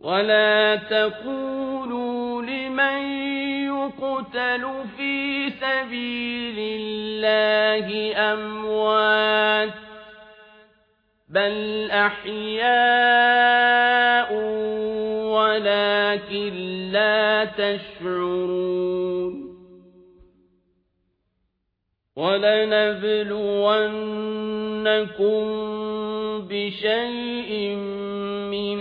ولا تقولوا لمن يقتل في سبيل الله أموات بل أحياء ولكن لا تشعرون ولنبلونكم بشيء من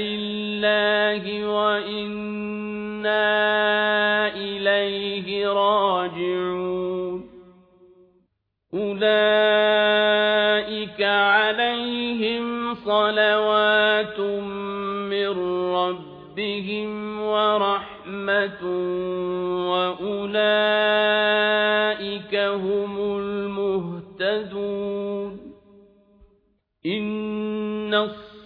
لله وإنا إليه راجعون. أولئك عليهم صلوات من ربهم ورحمة وأولئك هم المهتدون. إن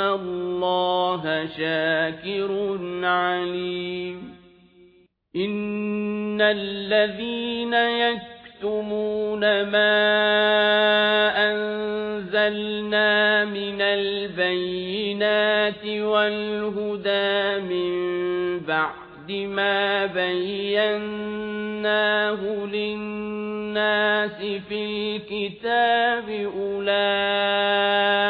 الله شاكر عليم إن الذين يكتمون ما أنزلنا من البينات والهدى من بعد ما بيناه للناس في الكتاب أولئك